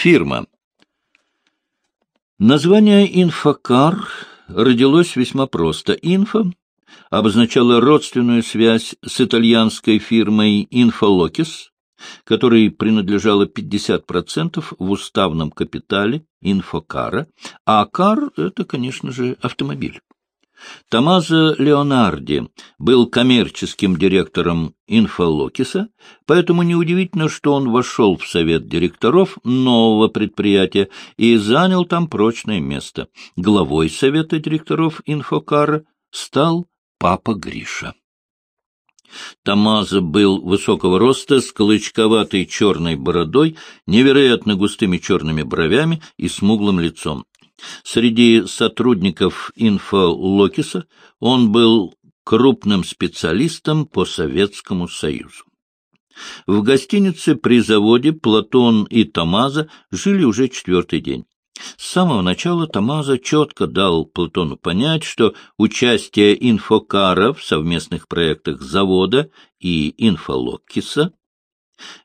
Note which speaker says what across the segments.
Speaker 1: Фирма. Название «Инфокар» родилось весьма просто. «Инфо» обозначало родственную связь с итальянской фирмой «Инфолокис», которой принадлежало 50% в уставном капитале «Инфокара», а «Кар» — это, конечно же, автомобиль. Томазо Леонарди был коммерческим директором Инфолокиса, поэтому неудивительно, что он вошел в совет директоров нового предприятия и занял там прочное место. Главой совета директоров Инфокара стал папа Гриша. Томазо был высокого роста, с колычковатой черной бородой, невероятно густыми черными бровями и смуглым лицом. Среди сотрудников инфолокиса он был крупным специалистом по Советскому Союзу. В гостинице при заводе Платон и Тамаза жили уже четвертый день. С самого начала Тамаза четко дал Платону понять, что участие инфокара в совместных проектах завода и инфолокиса,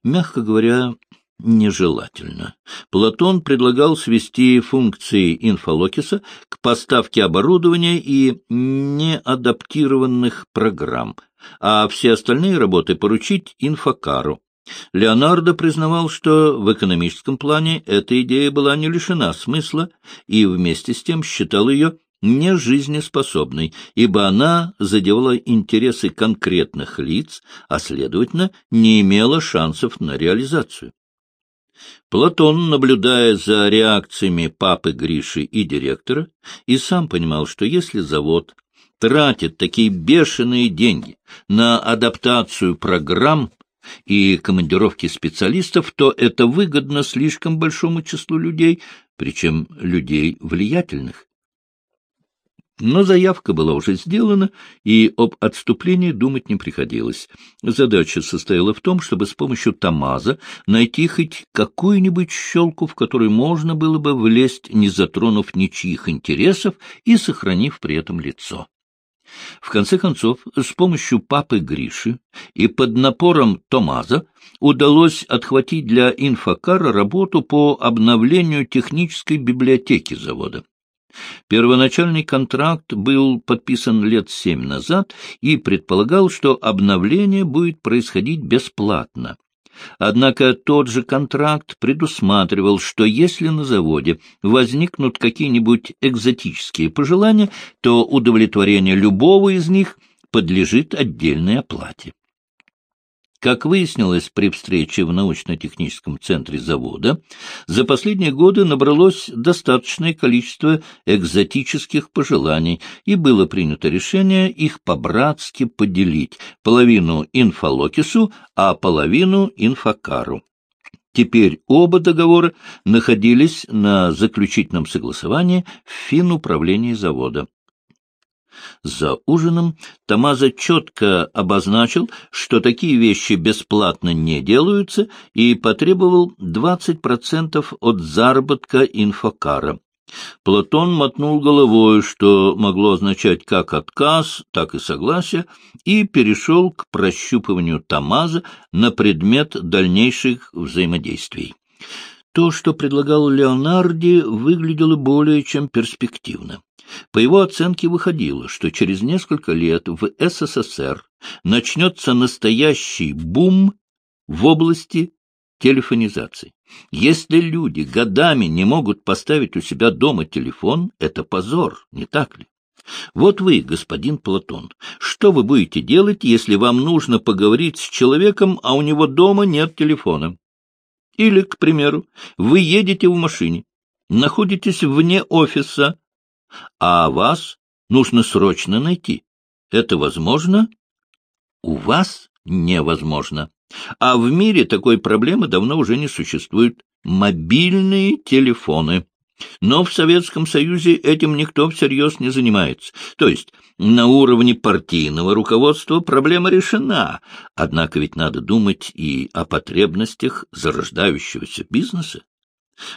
Speaker 1: мягко говоря, нежелательно. Платон предлагал свести функции инфолокиса к поставке оборудования и неадаптированных программ, а все остальные работы поручить инфокару. Леонардо признавал, что в экономическом плане эта идея была не лишена смысла и вместе с тем считал ее не жизнеспособной, ибо она задевала интересы конкретных лиц, а, следовательно, не имела шансов на реализацию. Платон, наблюдая за реакциями папы Гриши и директора, и сам понимал, что если завод тратит такие бешеные деньги на адаптацию программ и командировки специалистов, то это выгодно слишком большому числу людей, причем людей влиятельных. Но заявка была уже сделана, и об отступлении думать не приходилось. Задача состояла в том, чтобы с помощью ТАМАЗа найти хоть какую-нибудь щелку, в которую можно было бы влезть, не затронув ничьих интересов и сохранив при этом лицо. В конце концов, с помощью папы Гриши и под напором Томаза удалось отхватить для инфокара работу по обновлению технической библиотеки завода. Первоначальный контракт был подписан лет семь назад и предполагал, что обновление будет происходить бесплатно. Однако тот же контракт предусматривал, что если на заводе возникнут какие-нибудь экзотические пожелания, то удовлетворение любого из них подлежит отдельной оплате. Как выяснилось при встрече в научно-техническом центре завода, за последние годы набралось достаточное количество экзотических пожеланий, и было принято решение их по-братски поделить, половину инфолокису, а половину инфокару. Теперь оба договора находились на заключительном согласовании в финуправлении завода. За ужином Тамаза четко обозначил, что такие вещи бесплатно не делаются, и потребовал 20% от заработка инфокара. Платон мотнул головой, что могло означать как отказ, так и согласие, и перешел к прощупыванию Тамаза на предмет дальнейших взаимодействий. То, что предлагал Леонарди, выглядело более чем перспективно. По его оценке выходило, что через несколько лет в СССР начнется настоящий бум в области телефонизации. Если люди годами не могут поставить у себя дома телефон, это позор, не так ли? Вот вы, господин Платон, что вы будете делать, если вам нужно поговорить с человеком, а у него дома нет телефона? Или, к примеру, вы едете в машине, находитесь вне офиса, а вас нужно срочно найти. Это возможно? У вас невозможно. А в мире такой проблемы давно уже не существует. Мобильные телефоны. Но в Советском Союзе этим никто всерьез не занимается. То есть на уровне партийного руководства проблема решена. Однако ведь надо думать и о потребностях зарождающегося бизнеса.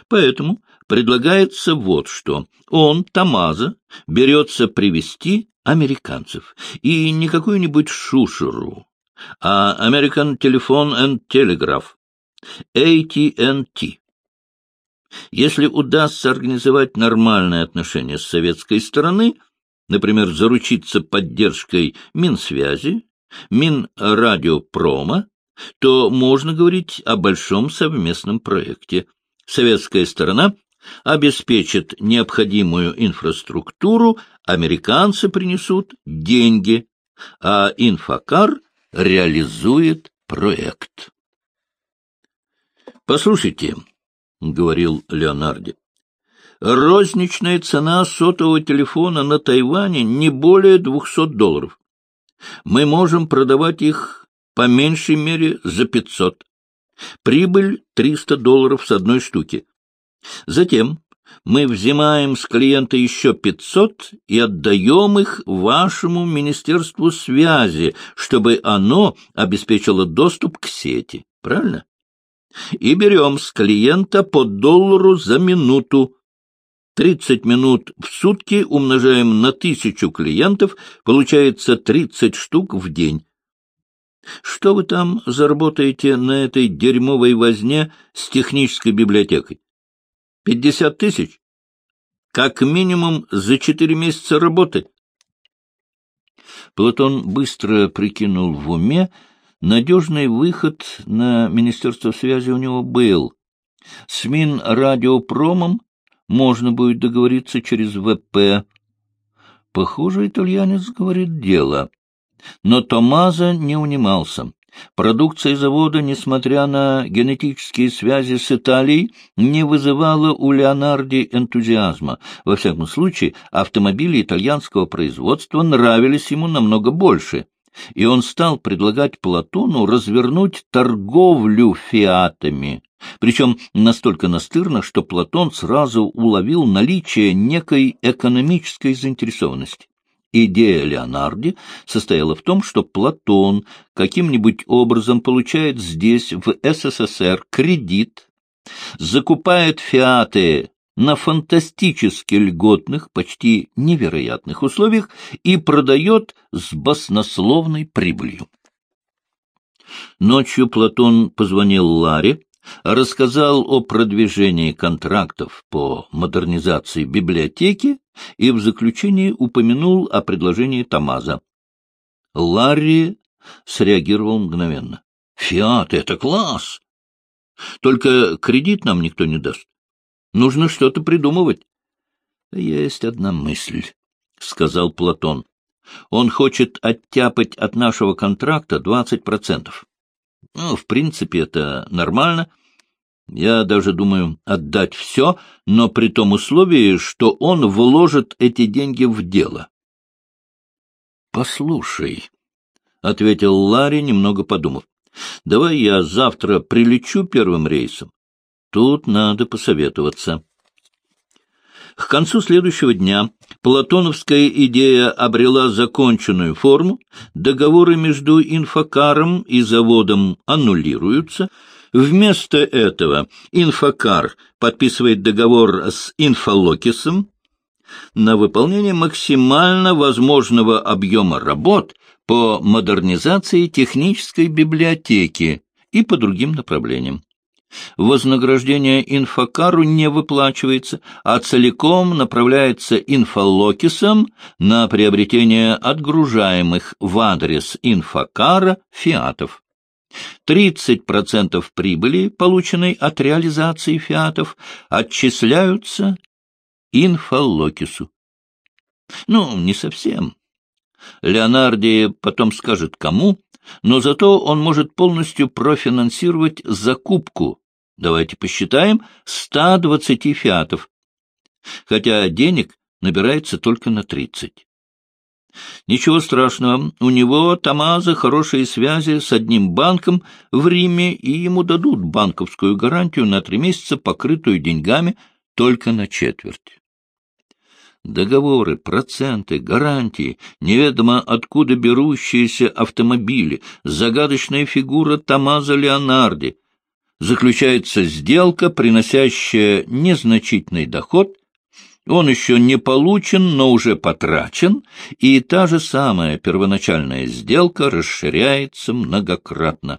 Speaker 1: Поэтому предлагается вот что. Он, Тамаза, берется привести американцев. И не какую-нибудь шушеру, а American Telephone and Telegraph, AT&T. Если удастся организовать нормальные отношения с советской стороны, например, заручиться поддержкой Минсвязи, Минрадиопрома, то можно говорить о большом совместном проекте. Советская сторона обеспечит необходимую инфраструктуру, американцы принесут деньги, а Инфокар реализует проект. «Послушайте», — говорил Леонарди, — «розничная цена сотового телефона на Тайване не более двухсот долларов. Мы можем продавать их по меньшей мере за пятьсот. Прибыль триста долларов с одной штуки. Затем мы взимаем с клиента еще пятьсот и отдаем их вашему Министерству связи, чтобы оно обеспечило доступ к сети. Правильно? И берем с клиента по доллару за минуту. Тридцать минут в сутки умножаем на тысячу клиентов, получается тридцать штук в день. Что вы там заработаете на этой дерьмовой возне с технической библиотекой? Пятьдесят тысяч? Как минимум за четыре месяца работы. Платон быстро прикинул в уме, надежный выход на Министерство связи у него был. С Минрадиопромом можно будет договориться через ВП. Похоже, итальянец говорит дело. Но Томазо не унимался. Продукция завода, несмотря на генетические связи с Италией, не вызывала у Леонарди энтузиазма. Во всяком случае, автомобили итальянского производства нравились ему намного больше. И он стал предлагать Платону развернуть торговлю фиатами. Причем настолько настырно, что Платон сразу уловил наличие некой экономической заинтересованности. Идея Леонарди состояла в том, что Платон каким-нибудь образом получает здесь, в СССР, кредит, закупает фиаты на фантастически льготных, почти невероятных условиях и продает с баснословной прибылью. Ночью Платон позвонил Ларе, рассказал о продвижении контрактов по модернизации библиотеки и в заключении упомянул о предложении Тамаза. Ларри среагировал мгновенно. — Фиат — это класс! Только кредит нам никто не даст. Нужно что-то придумывать. — Есть одна мысль, — сказал Платон. Он хочет оттяпать от нашего контракта двадцать процентов. Ну, в принципе, это нормально. Я даже думаю отдать все, но при том условии, что он вложит эти деньги в дело. — Послушай, — ответил Ларри, немного подумав, — давай я завтра прилечу первым рейсом. Тут надо посоветоваться. К концу следующего дня платоновская идея обрела законченную форму, договоры между инфокаром и заводом аннулируются. Вместо этого инфокар подписывает договор с инфолокисом на выполнение максимально возможного объема работ по модернизации технической библиотеки и по другим направлениям. Вознаграждение инфокару не выплачивается, а целиком направляется инфолокисом на приобретение отгружаемых в адрес инфокара фиатов. 30% прибыли, полученной от реализации фиатов, отчисляются инфолокису. Ну, не совсем. Леонарди потом скажет, кому, но зато он может полностью профинансировать закупку, давайте посчитаем, 120 фиатов, хотя денег набирается только на 30. Ничего страшного, у него, Тамаза, хорошие связи с одним банком в Риме, и ему дадут банковскую гарантию на три месяца, покрытую деньгами только на четверть. Договоры, проценты, гарантии, неведомо откуда берущиеся автомобили, загадочная фигура Томазо Леонарди. Заключается сделка, приносящая незначительный доход, он еще не получен, но уже потрачен, и та же самая первоначальная сделка расширяется многократно.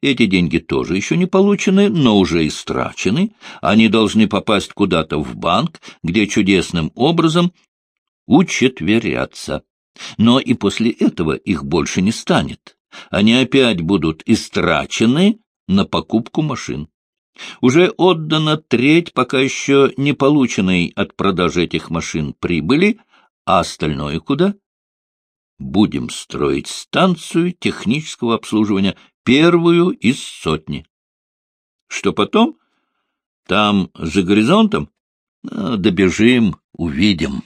Speaker 1: Эти деньги тоже еще не получены, но уже истрачены. Они должны попасть куда-то в банк, где чудесным образом учетверятся. Но и после этого их больше не станет. Они опять будут истрачены на покупку машин. Уже отдана треть пока еще не полученной от продажи этих машин прибыли, а остальное куда? Будем строить станцию технического обслуживания, первую из сотни. Что потом? Там, за горизонтом? А, добежим, увидим.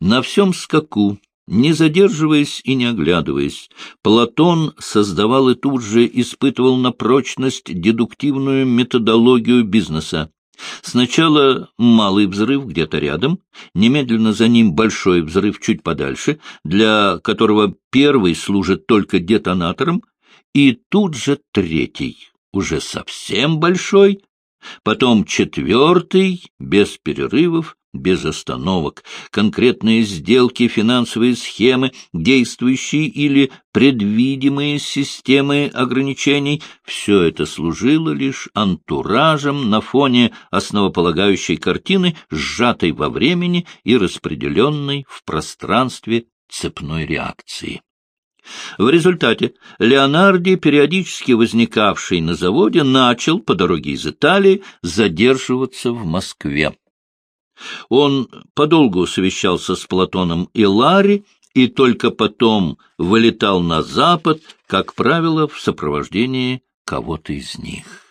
Speaker 1: На всем скаку не задерживаясь и не оглядываясь, Платон создавал и тут же испытывал на прочность дедуктивную методологию бизнеса. Сначала малый взрыв где-то рядом, немедленно за ним большой взрыв чуть подальше, для которого первый служит только детонатором, и тут же третий, уже совсем большой, потом четвертый, без перерывов, без остановок, конкретные сделки, финансовые схемы, действующие или предвидимые системы ограничений — все это служило лишь антуражем на фоне основополагающей картины, сжатой во времени и распределенной в пространстве цепной реакции. В результате Леонарди, периодически возникавший на заводе, начал по дороге из Италии задерживаться в Москве. Он подолгу совещался с Платоном и Ларри, и только потом вылетал на запад, как правило, в сопровождении кого-то из них.